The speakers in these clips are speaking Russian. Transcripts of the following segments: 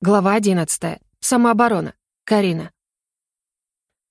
Глава 11. Самооборона. Карина.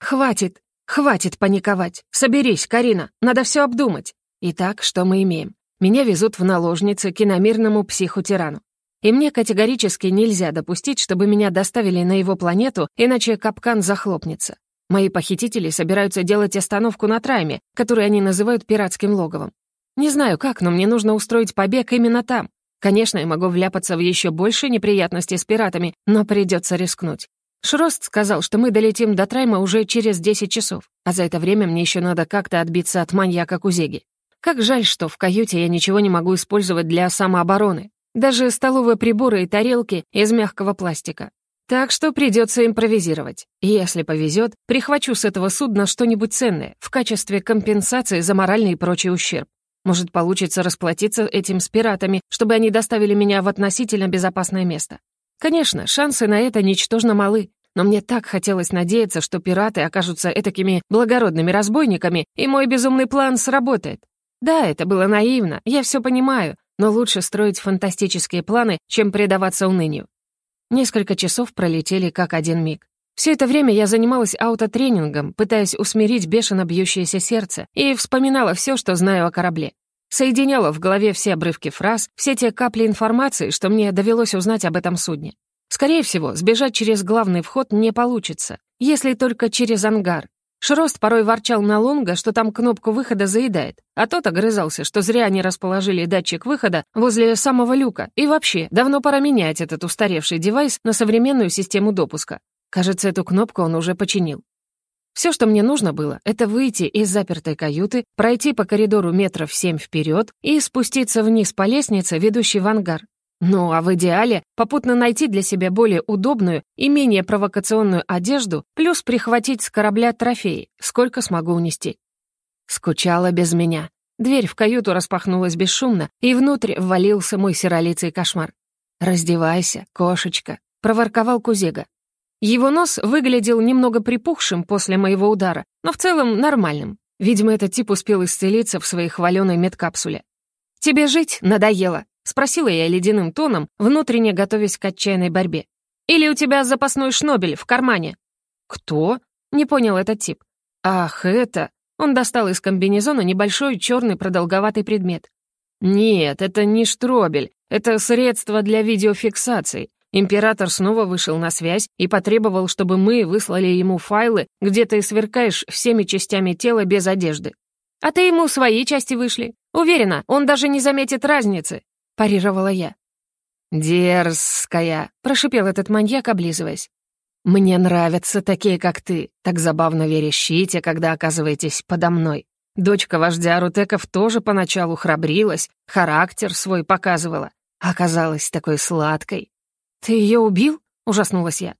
Хватит, хватит паниковать. Соберись, Карина, надо все обдумать. Итак, что мы имеем? Меня везут в наложницы к иномирному психотирану. И мне категорически нельзя допустить, чтобы меня доставили на его планету, иначе капкан захлопнется. Мои похитители собираются делать остановку на Трайме, который они называют пиратским логовом. Не знаю как, но мне нужно устроить побег именно там. Конечно, я могу вляпаться в еще больше неприятностей с пиратами, но придется рискнуть. Шрост сказал, что мы долетим до Трайма уже через 10 часов, а за это время мне еще надо как-то отбиться от маньяка Кузеги. Как жаль, что в каюте я ничего не могу использовать для самообороны. Даже столовые приборы и тарелки из мягкого пластика. Так что придется импровизировать. Если повезет, прихвачу с этого судна что-нибудь ценное в качестве компенсации за моральный и прочий ущерб. Может, получится расплатиться этим с пиратами, чтобы они доставили меня в относительно безопасное место. Конечно, шансы на это ничтожно малы, но мне так хотелось надеяться, что пираты окажутся этакими благородными разбойниками, и мой безумный план сработает. Да, это было наивно, я все понимаю, но лучше строить фантастические планы, чем предаваться унынию. Несколько часов пролетели как один миг. Все это время я занималась аутотренингом, пытаясь усмирить бешено бьющееся сердце, и вспоминала все, что знаю о корабле. Соединяла в голове все обрывки фраз, все те капли информации, что мне довелось узнать об этом судне. Скорее всего, сбежать через главный вход не получится, если только через ангар. Шрост порой ворчал на Лунга, что там кнопку выхода заедает, а тот огрызался, что зря они расположили датчик выхода возле самого люка, и вообще, давно пора менять этот устаревший девайс на современную систему допуска. Кажется, эту кнопку он уже починил. Все, что мне нужно было, это выйти из запертой каюты, пройти по коридору метров семь вперед и спуститься вниз по лестнице, ведущей в ангар. Ну, а в идеале попутно найти для себя более удобную и менее провокационную одежду, плюс прихватить с корабля трофеи, сколько смогу унести. Скучала без меня. Дверь в каюту распахнулась бесшумно, и внутрь ввалился мой серолицый кошмар. «Раздевайся, кошечка», — проворковал Кузега. Его нос выглядел немного припухшим после моего удара, но в целом нормальным. Видимо, этот тип успел исцелиться в своей хваленой медкапсуле. «Тебе жить надоело?» — спросила я ледяным тоном, внутренне готовясь к отчаянной борьбе. «Или у тебя запасной шнобель в кармане?» «Кто?» — не понял этот тип. «Ах, это...» Он достал из комбинезона небольшой черный продолговатый предмет. «Нет, это не штробель, это средство для видеофиксации. Император снова вышел на связь и потребовал, чтобы мы выслали ему файлы, где ты сверкаешь всеми частями тела без одежды. А ты ему свои части вышли. Уверена, он даже не заметит разницы», — парировала я. «Дерзкая», — прошипел этот маньяк, облизываясь. «Мне нравятся такие, как ты. Так забавно верещите, когда оказываетесь подо мной. Дочка вождя Рутеков тоже поначалу храбрилась, характер свой показывала. Оказалась такой сладкой. «Ты ее убил?» — ужаснулась я.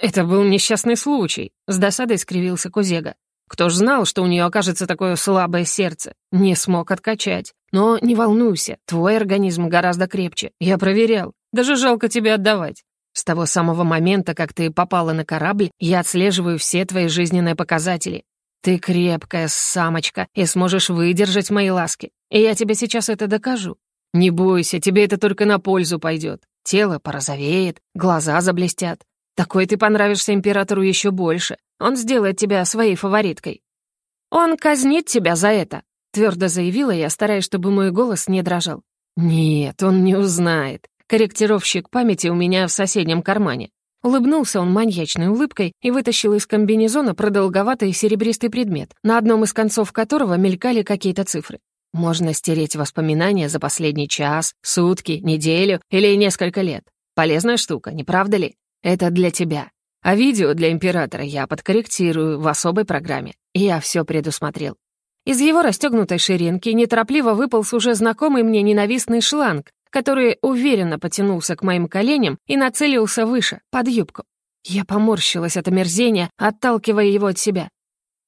«Это был несчастный случай», — с досадой скривился Кузега. «Кто ж знал, что у нее окажется такое слабое сердце? Не смог откачать. Но не волнуйся, твой организм гораздо крепче. Я проверял. Даже жалко тебе отдавать. С того самого момента, как ты попала на корабль, я отслеживаю все твои жизненные показатели. Ты крепкая самочка и сможешь выдержать мои ласки. И я тебе сейчас это докажу. Не бойся, тебе это только на пользу пойдет. Тело порозовеет, глаза заблестят. Такой ты понравишься императору еще больше. Он сделает тебя своей фавориткой. Он казнит тебя за это, твердо заявила я, стараясь, чтобы мой голос не дрожал. Нет, он не узнает. Корректировщик памяти у меня в соседнем кармане. Улыбнулся он маньячной улыбкой и вытащил из комбинезона продолговатый серебристый предмет, на одном из концов которого мелькали какие-то цифры. Можно стереть воспоминания за последний час, сутки, неделю или несколько лет. Полезная штука, не правда ли? Это для тебя. А видео для императора я подкорректирую в особой программе. Я все предусмотрел. Из его расстегнутой ширинки неторопливо выполз уже знакомый мне ненавистный шланг, который уверенно потянулся к моим коленям и нацелился выше, под юбку. Я поморщилась от омерзения, отталкивая его от себя.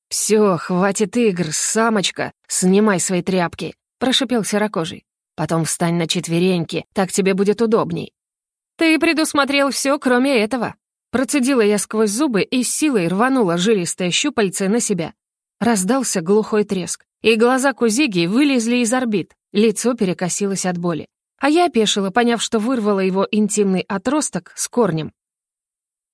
«Все, хватит игр, самочка, снимай свои тряпки», — прошипел серокожий. «Потом встань на четвереньки, так тебе будет удобней». «Ты предусмотрел все, кроме этого». Процедила я сквозь зубы и силой рванула жилистое щупальце на себя. Раздался глухой треск, и глаза Кузиги вылезли из орбит, лицо перекосилось от боли. А я опешила, поняв, что вырвала его интимный отросток с корнем.